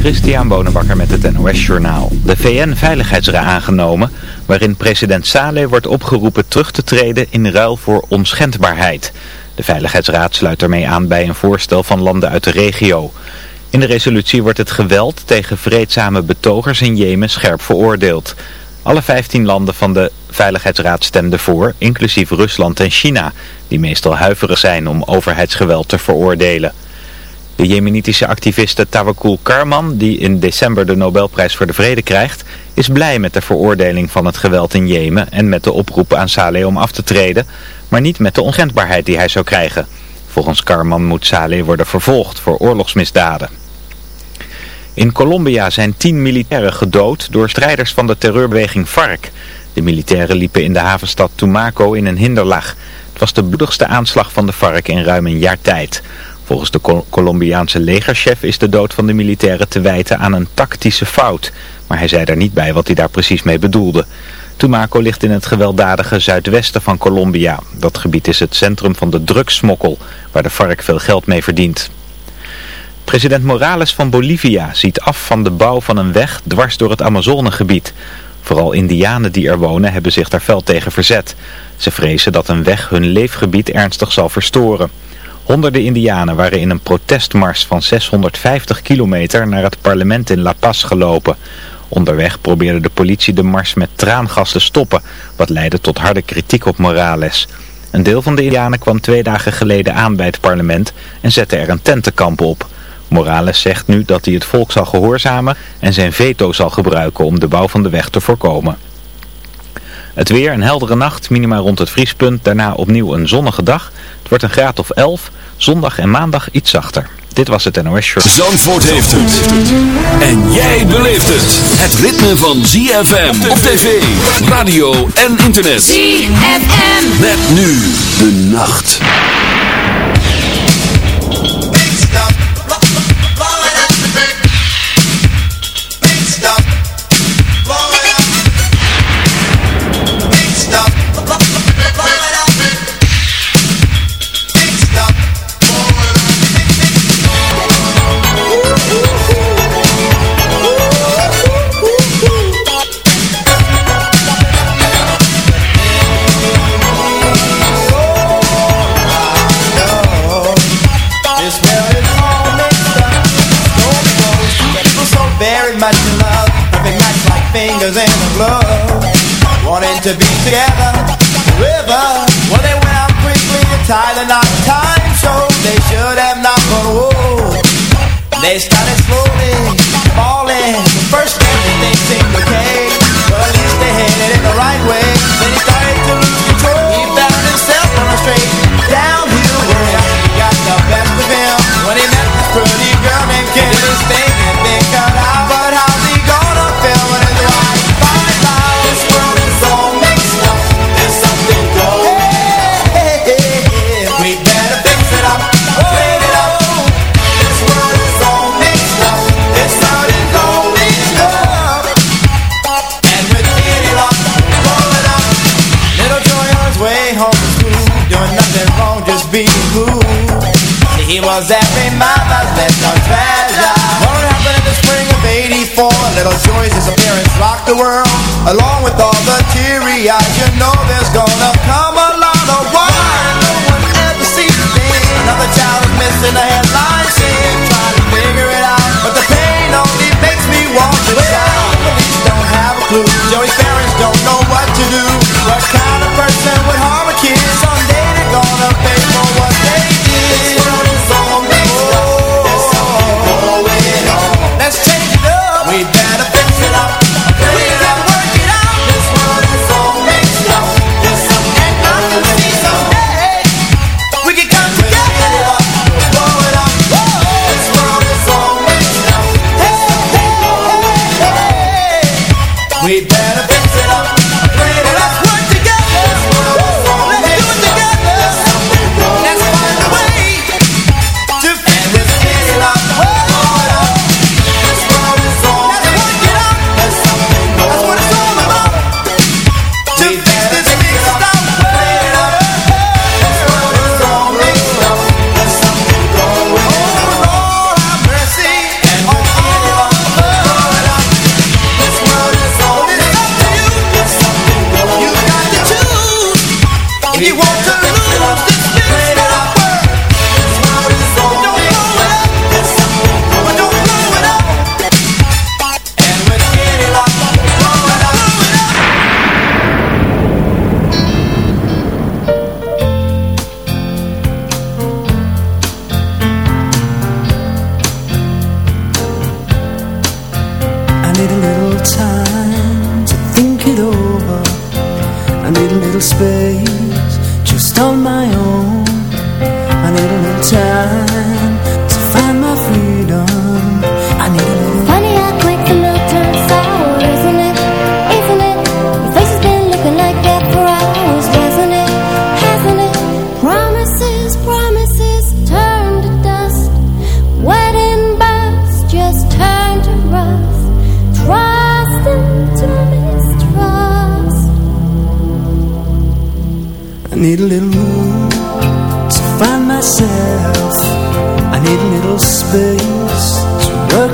Christian Bonenbakker met het NOS Journaal. De VN-veiligheidsraad aangenomen, waarin president Saleh wordt opgeroepen terug te treden in ruil voor onschendbaarheid. De Veiligheidsraad sluit ermee aan bij een voorstel van landen uit de regio. In de resolutie wordt het geweld tegen vreedzame betogers in Jemen scherp veroordeeld. Alle 15 landen van de Veiligheidsraad stemden voor, inclusief Rusland en China, die meestal huiverig zijn om overheidsgeweld te veroordelen. De jemenitische activiste Tawakkul Karman, die in december de Nobelprijs voor de Vrede krijgt, is blij met de veroordeling van het geweld in Jemen en met de oproep aan Saleh om af te treden, maar niet met de ongendbaarheid die hij zou krijgen. Volgens Karman moet Saleh worden vervolgd voor oorlogsmisdaden. In Colombia zijn tien militairen gedood door strijders van de terreurbeweging FARC. De militairen liepen in de havenstad Tumaco in een hinderlaag. Het was de bloedigste aanslag van de FARC in ruim een jaar tijd. Volgens de Colombiaanse legerchef is de dood van de militairen te wijten aan een tactische fout. Maar hij zei daar niet bij wat hij daar precies mee bedoelde. Tumaco ligt in het gewelddadige zuidwesten van Colombia. Dat gebied is het centrum van de drugssmokkel, waar de FARC veel geld mee verdient. President Morales van Bolivia ziet af van de bouw van een weg dwars door het Amazonegebied. Vooral indianen die er wonen hebben zich daar fel tegen verzet. Ze vrezen dat een weg hun leefgebied ernstig zal verstoren. Honderden indianen waren in een protestmars van 650 kilometer naar het parlement in La Paz gelopen. Onderweg probeerde de politie de mars met traangas te stoppen, wat leidde tot harde kritiek op Morales. Een deel van de indianen kwam twee dagen geleden aan bij het parlement en zette er een tentenkamp op. Morales zegt nu dat hij het volk zal gehoorzamen en zijn veto zal gebruiken om de bouw van de weg te voorkomen. Het weer, een heldere nacht, minima rond het vriespunt, daarna opnieuw een zonnige dag. Het wordt een graad of 11, zondag en maandag iets zachter. Dit was het NOS Short. Zandvoort heeft het. En jij beleeft het. Het ritme van ZFM op tv, radio en internet. ZFM. Met nu de nacht. Together River. Well they went out quickly to the knot Time so they should have not But whoa. They started slowly falling. First everything seemed okay Along with all the teary eyes You know there's gonna come a lot of why No one ever sees thing Another child is missing a headline scene. Trying to figure it out But the pain only makes me want to shout. Police don't have a clue. Joey's parents don't know what to do. What space just on my own. I need a little time.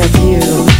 of you.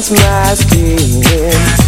It's my skin.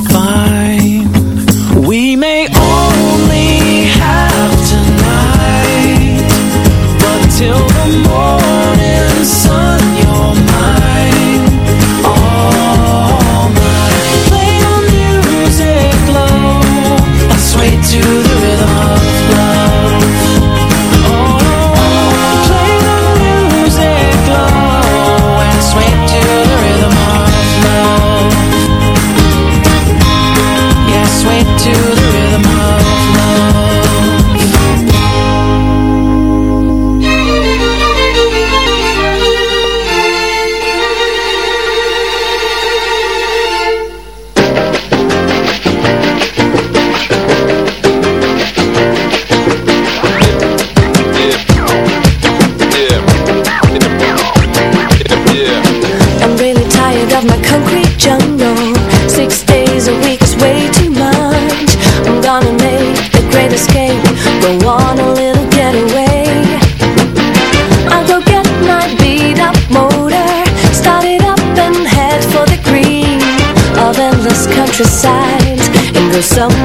so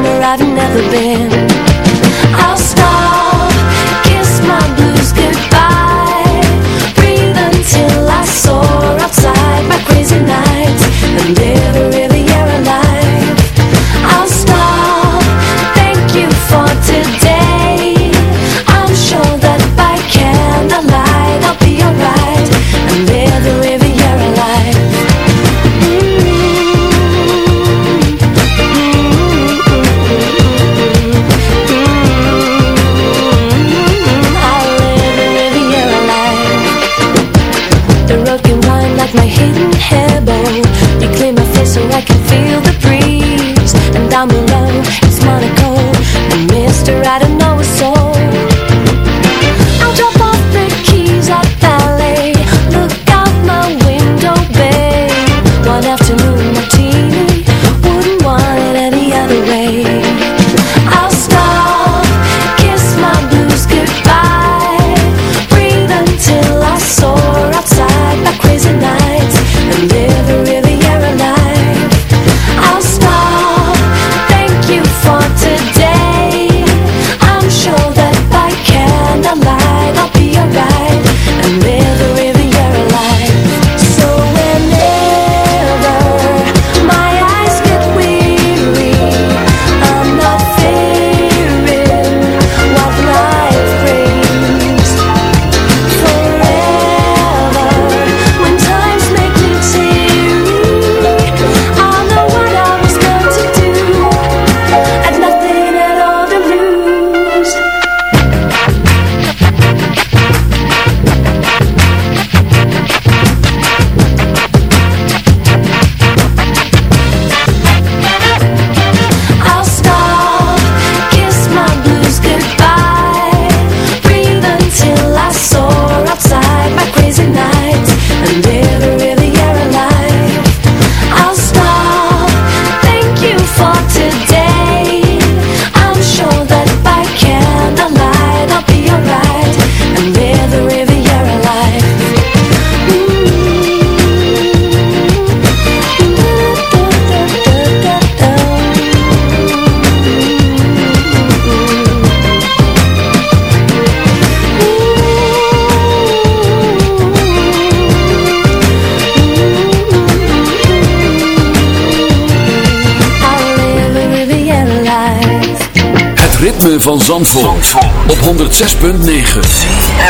van Zandvoort, op 106.9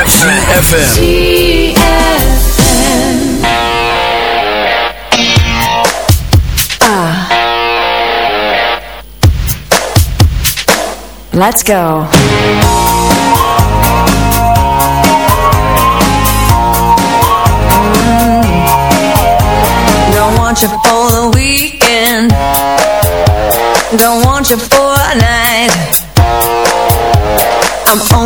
CFFM Ah Let's go mm. Don't want you. I'm on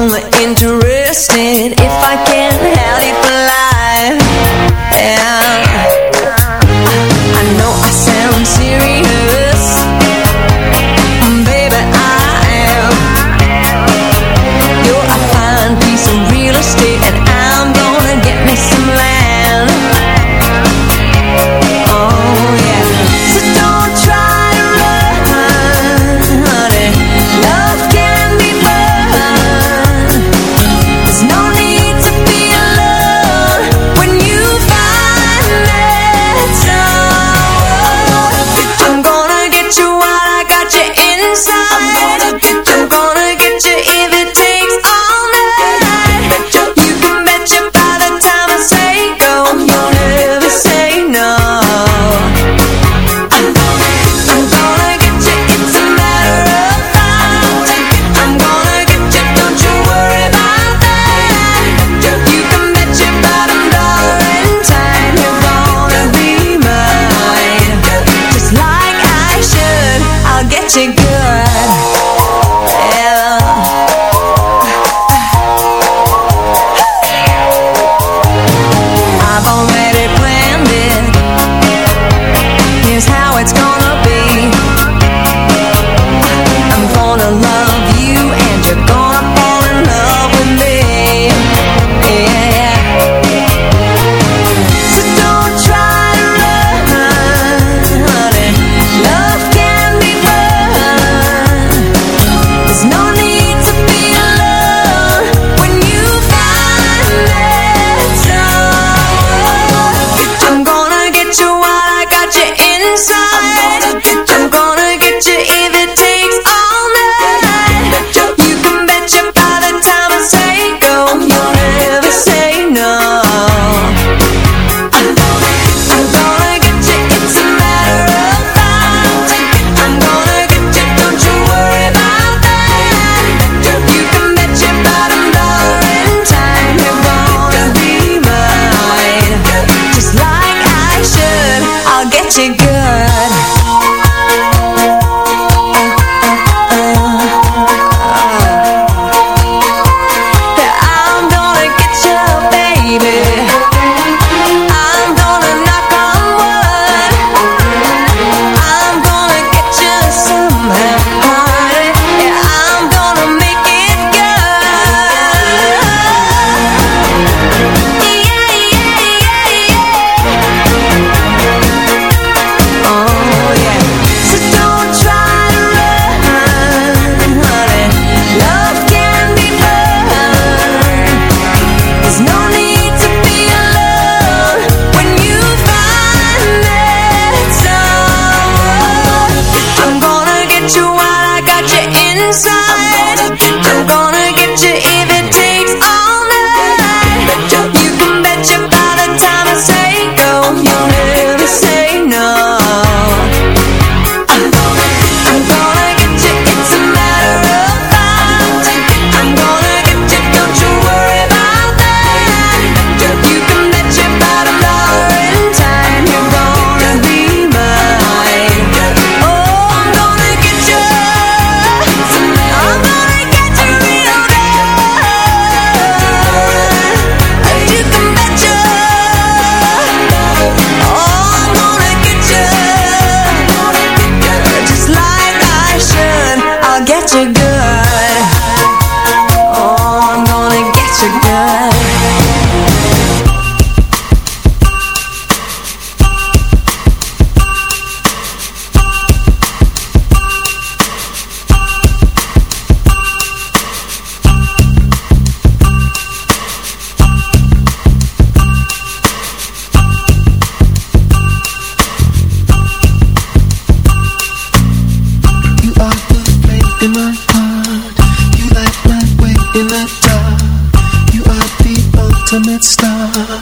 ultimate star.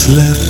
slept.